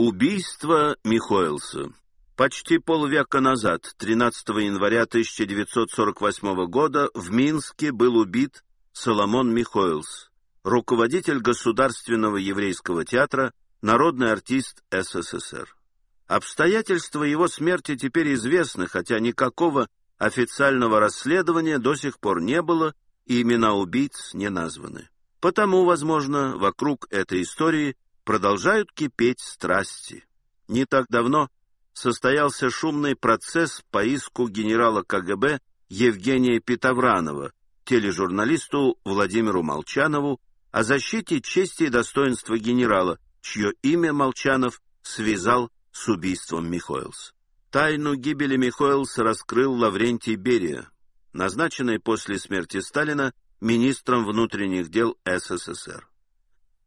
Убийство Михоэлса. Почти полвека назад, 13 января 1948 года, в Минске был убит Соломон Михоэлс, руководитель Государственного еврейского театра, народный артист СССР. Обстоятельства его смерти теперь известны, хотя никакого официального расследования до сих пор не было, и имена убийц не названы. Потому, возможно, вокруг этой истории продолжают кипеть страсти. Не так давно состоялся шумный процесс по иску генерала КГБ Евгения Петовранова, тележурналисту Владимиру Молчанову, о защите чести и достоинства генерала, чье имя Молчанов связал с убийством Михоэлс. Тайну гибели Михоэлса раскрыл Лаврентий Берия, назначенный после смерти Сталина министром внутренних дел СССР.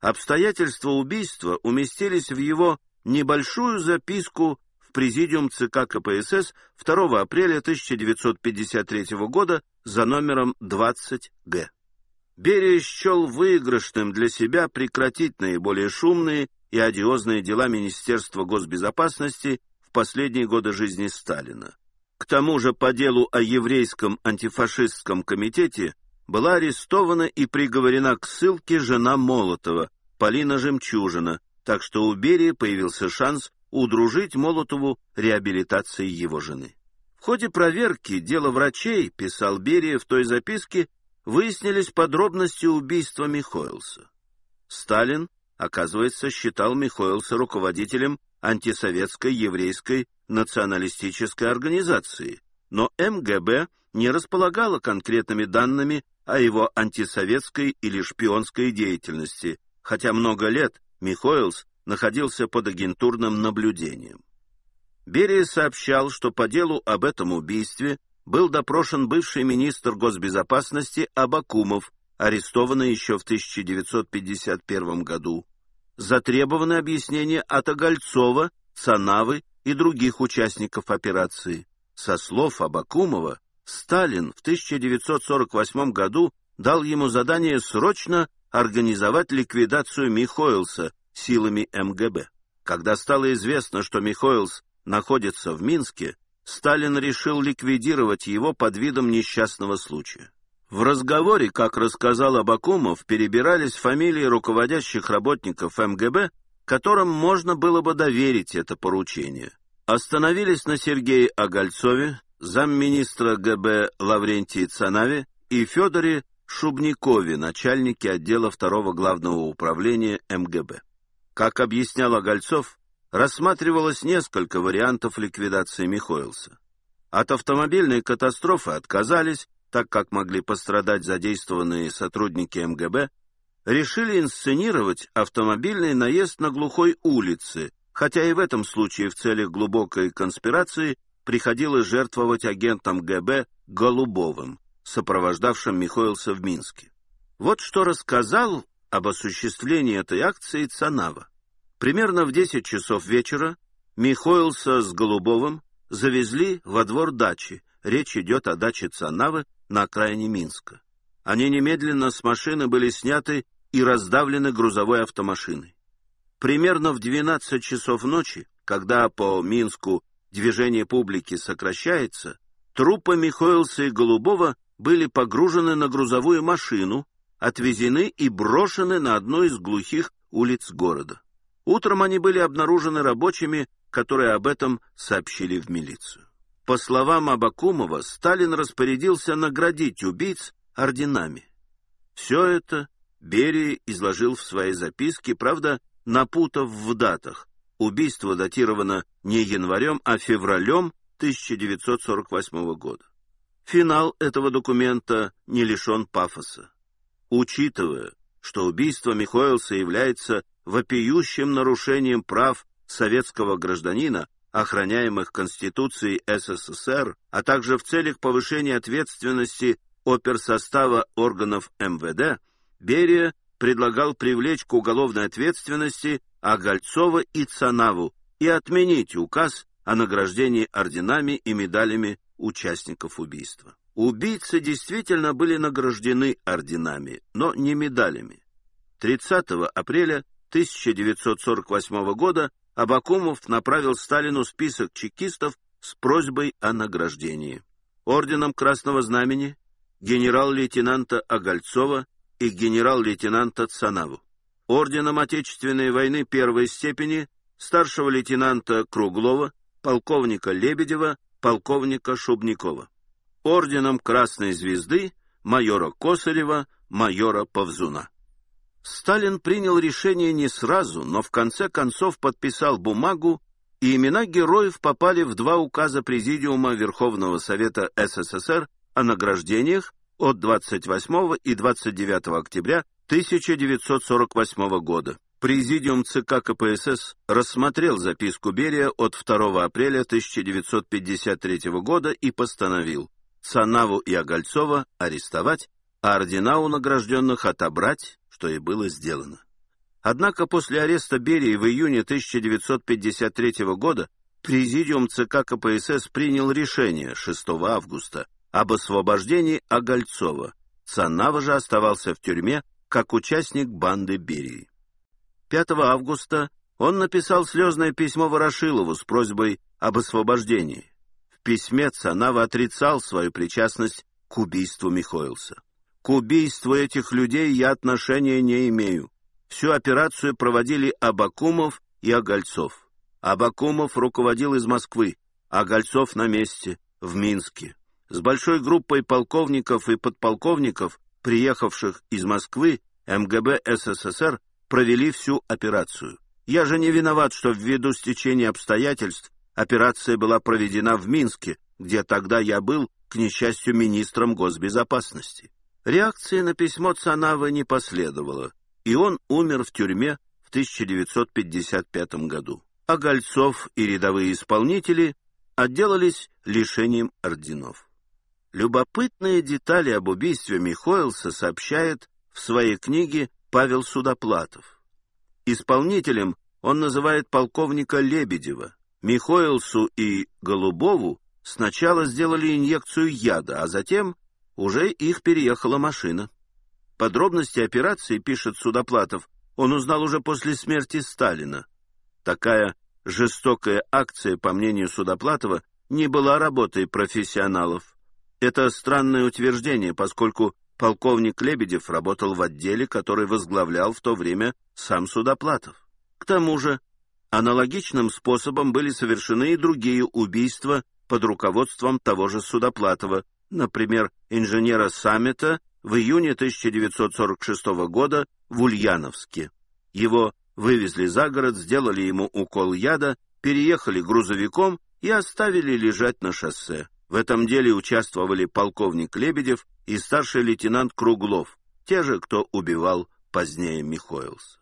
Обстоятельства убийства уместились в его небольшую записку в Президиум ЦК КПСС 2 апреля 1953 года за номером 20-Г. Берия счел выигрышным для себя прекратить наиболее шумные и одиозные дела Министерства госбезопасности в последние годы жизни Сталина. К тому же по делу о еврейском антифашистском комитете была арестована и приговорена к ссылке жена Молотова, Полина Жемчужина, так что у Берии появился шанс удружить Молотову реабилитацией его жены. В ходе проверки дела врачей, писал Берия в той записке, выяснились подробности убийства Михоэлса. Сталин, оказывается, считал Михоэлса руководителем антисоветской еврейской националистической организации, но МГБ не располагала конкретными данными о его антисоветской или шпионской деятельности, хотя много лет Михоэлс находился под агентурным наблюдением. Берия сообщал, что по делу об этом убийстве был допрошен бывший министр госбезопасности Абакумов, арестованный еще в 1951 году. Затребованы объяснения от Огольцова, Цанавы и других участников операции. Со слов Абакумова, Сталин в 1948 году дал ему задание срочно организовать ликвидацию Михоэлса силами МГБ. Когда стало известно, что Михоэлс находится в Минске, Сталин решил ликвидировать его под видом несчастного случая. В разговоре, как рассказал Абакумов, перебирались фамилии руководящих работников МГБ, которым можно было бы доверить это поручение. Остановились на Сергее Огольцове, замминистра ГБ Лаврентии Цанаве и Федоре Шубникове, начальнике отдела второго главного управления МГБ. Как объяснял Огольцов, рассматривалось несколько вариантов ликвидации Михоэлса. От автомобильной катастрофы отказались, так как могли пострадать задействованные сотрудники МГБ, решили инсценировать автомобильный наезд на глухой улице, хотя и в этом случае в целях глубокой конспирации приходилось жертвовать агентом ГБ Голубовым сопровождавшим Михоэлса в Минске. Вот что рассказал об осуществлении этой акции Цанава. Примерно в 10 часов вечера Михоэлса с Голубовым завезли во двор дачи. Речь идет о даче Цанавы на окраине Минска. Они немедленно с машины были сняты и раздавлены грузовой автомашиной. Примерно в 12 часов ночи, когда по Минску движение публики сокращается, трупы Михоэлса и Голубова были погружены на грузовую машину, отвезены и брошены на одной из глухих улиц города. Утром они были обнаружены рабочими, которые об этом сообщили в милицию. По словам Абакумова, Сталин распорядился наградить убийц орденами. Все это Берия изложил в своей записке, правда, напутав в датах. Убийство датировано не январем, а февралем 1948 года. Финал этого документа не лишен пафоса. Учитывая, что убийство Михоэлса является вопиющим нарушением прав советского гражданина, охраняемых Конституцией СССР, а также в целях повышения ответственности оперсостава органов МВД, Берия предлагал привлечь к уголовной ответственности Агальцова и Цанаву и отменить указ о награждении орденами и медалями участников убийства. Убийцы действительно были награждены орденами, но не медалями. 30 апреля 1948 года Абакумов направил Сталину список чекистов с просьбой о награждении. Орденом Красного Знамени генерал-лейтенанта Огольцова и генерал-лейтенанта Цанаву. Орденом Отечественной войны первой степени старшего лейтенанта Круглова, полковника Лебедева, полковника Шубникова. Орденом Красной Звезды майора Косарева, майора Павзуна. Сталин принял решение не сразу, но в конце концов подписал бумагу, и имена героев попали в два указа Президиума Верховного Совета СССР о награждениях от 28 и 29 октября 1948 года. Президиум ЦК КПСС рассмотрел записку Берия от 2 апреля 1953 года и постановил Санаву и Огольцова арестовать, а ордена у награжденных отобрать, что и было сделано. Однако после ареста Берии в июне 1953 года Президиум ЦК КПСС принял решение 6 августа об освобождении Огольцова. Санава же оставался в тюрьме как участник банды Берии. 5 августа он написал слезное письмо Ворошилову с просьбой об освобождении. В письме Цанава отрицал свою причастность к убийству Михоэлса. К убийству этих людей я отношения не имею. Всю операцию проводили Абакумов и Огольцов. Абакумов руководил из Москвы, а Гольцов на месте, в Минске. С большой группой полковников и подполковников, приехавших из Москвы, МГБ СССР провели всю операцию. Я же не виноват, что ввиду стечения обстоятельств операция была проведена в Минске, где тогда я был, к несчастью, министром госбезопасности. Реакции на письмо Цанавы не последовало, и он умер в тюрьме в 1955 году. А Гольцов и рядовые исполнители отделались лишением орденов. Любопытные детали об убийстве Михоэлса сообщает в своей книге Павел Судоплатов. Исполнителем он называет полковника Лебедева. Михоэлсу и Голубову сначала сделали инъекцию яда, а затем уже их переехала машина. Подробности операции, пишет Судоплатов, он узнал уже после смерти Сталина. Такая жестокая акция, по мнению Судоплатова, не была работой профессионалов. Это странное утверждение, поскольку полковник Лебедев работал в отделе, который возглавлял в то время сам Судоплатов. К тому же, аналогичным способом были совершены и другие убийства под руководством того же Судоплатова, например, инженера Саммета в июне 1946 года в Ульяновске. Его вывезли за город, сделали ему укол яда, переехали грузовиком и оставили лежать на шоссе. В этом деле участвовали полковник Лебедев и старший лейтенант Круглов, те же, кто убивал позднее Михоэлса.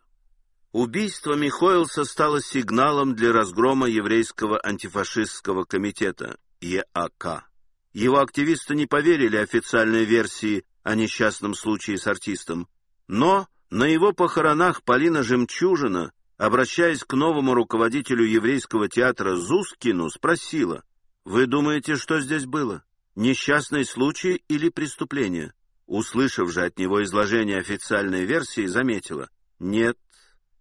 Убийство Михоэлса стало сигналом для разгрома еврейского антифашистского комитета ЕАК. Его активисты не поверили официальной версии о несчастном случае с артистом, но на его похоронах Полина Жемчужина, обращаясь к новому руководителю еврейского театра Зускину, спросила, «Вы думаете, что здесь было? Несчастный случай или преступление?» Услышав же от него изложение официальной версии, заметила, «Нет,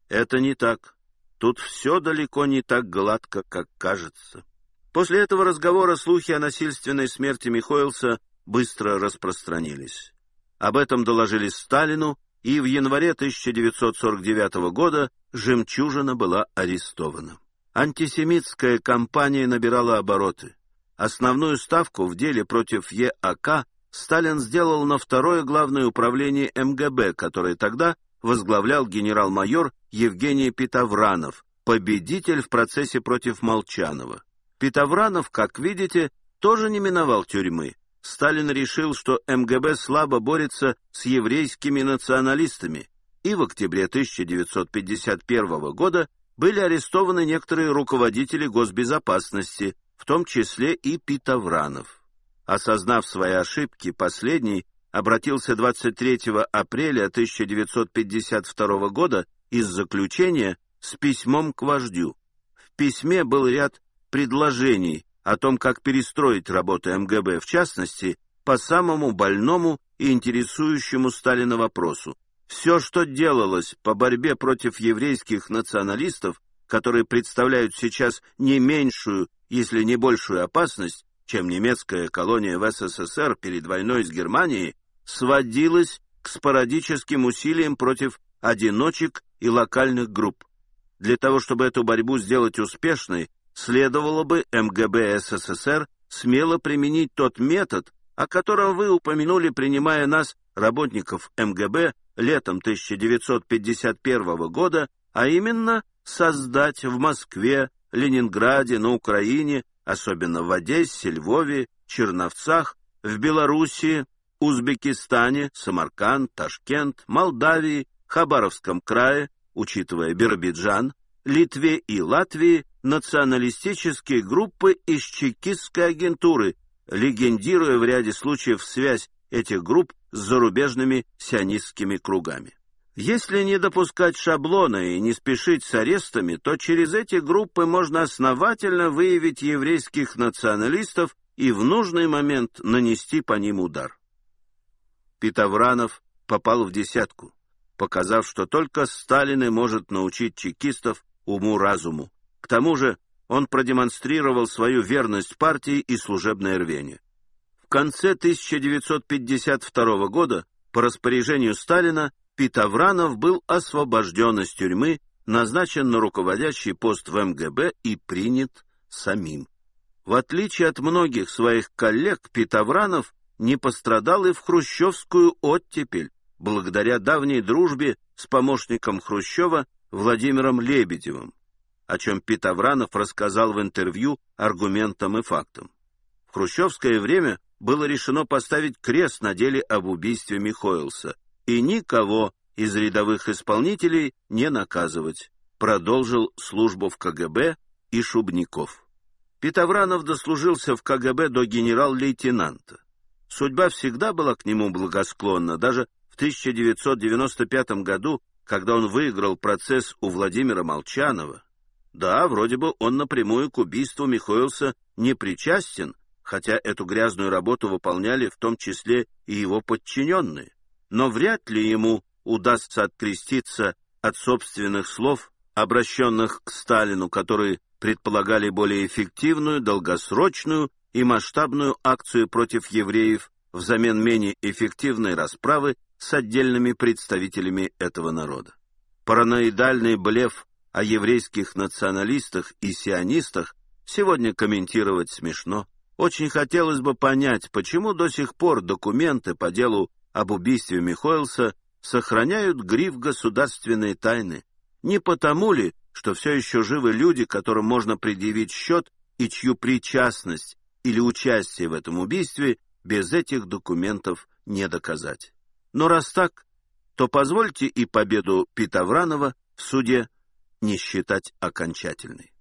это не так. Тут все далеко не так гладко, как кажется». После этого разговора слухи о насильственной смерти Михоэлса быстро распространились. Об этом доложили Сталину, и в январе 1949 года «Жемчужина» была арестована. Антисемитская кампания набирала обороты. Основную ставку в деле против ЕАК Сталин сделал на второе главное управление МГБ, которое тогда возглавлял генерал-майор Евгений Питавранов, победитель в процессе против Молчанова. Питавранов, как видите, тоже не миновал тюрьмы. Сталин решил, что МГБ слабо борется с еврейскими националистами, и в октябре 1951 года были арестованы некоторые руководители госбезопасности, в том числе и Питавранов. Осознав свои ошибки, последний обратился 23 апреля 1952 года из заключения с письмом к вождю. В письме был ряд предложений о том, как перестроить работу МГБ, в частности, по самому больному и интересующему Сталина вопросу все, что делалось по борьбе против еврейских националистов, которые представляют сейчас не меньшую, если не большую опасность, чем немецкая колония в СССР перед войной с Германией, сводилась к спорадическим усилиям против одиночек и локальных групп. Для того, чтобы эту борьбу сделать успешной, следовало бы МГБ СССР смело применить тот метод, о котором вы упомянули, принимая нас, работников МГБ, летом 1951 года, а именно создать в Москве, Ленинграде, на Украине, особенно в Одессе, Львове, Черновцах, в Белоруссии, Узбекистане, Самарканд, Ташкент, Молдавии, Хабаровском крае, учитывая Биробиджан, Литве и Латвии националистические группы из чекистской агентуры, легендируя в ряде случаев связь этих групп с зарубежными сионистскими кругами. Если не допускать шаблона и не спешить с арестами, то через эти группы можно основательно выявить еврейских националистов и в нужный момент нанести по ним удар. Питавранов попал в десятку, показав, что только Сталин и может научить чекистов уму-разуму. К тому же он продемонстрировал свою верность партии и служебное рвение. В конце 1952 года по распоряжению Сталина Питавранов был освобожден из тюрьмы, назначен на руководящий пост в МГБ и принят самим. В отличие от многих своих коллег, Питавранов не пострадал и в хрущевскую оттепель, благодаря давней дружбе с помощником Хрущева Владимиром Лебедевым о чем Питавранов рассказал в интервью аргументам и фактам. В хрущевское время было решено поставить крест на деле об убийстве Михоэлса и никого из рядовых исполнителей не наказывать, продолжил службу в КГБ и Шубников. Питавранов дослужился в КГБ до генерал-лейтенанта. Судьба всегда была к нему благосклонна, даже в 1995 году, когда он выиграл процесс у Владимира Молчанова, да, вроде бы он напрямую к убийству Михоэлса не причастен, хотя эту грязную работу выполняли в том числе и его подчиненные. Но вряд ли ему удастся откреститься от собственных слов, обращенных к Сталину, которые предполагали более эффективную, долгосрочную и масштабную акцию против евреев взамен менее эффективной расправы с отдельными представителями этого народа. Параноидальный блеф о еврейских националистах и сионистах сегодня комментировать смешно. Очень хотелось бы понять, почему до сих пор документы по делу об убийстве Михоэлса сохраняют гриф государственной тайны. Не потому ли, что все еще живы люди, которым можно предъявить счет и чью причастность или участие в этом убийстве без этих документов не доказать. Но раз так, то позвольте и победу Питавранова в суде не считать окончательной.